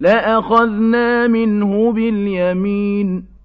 لَأَخَذْنَا مِنْهُ بِالْيَمِينِ.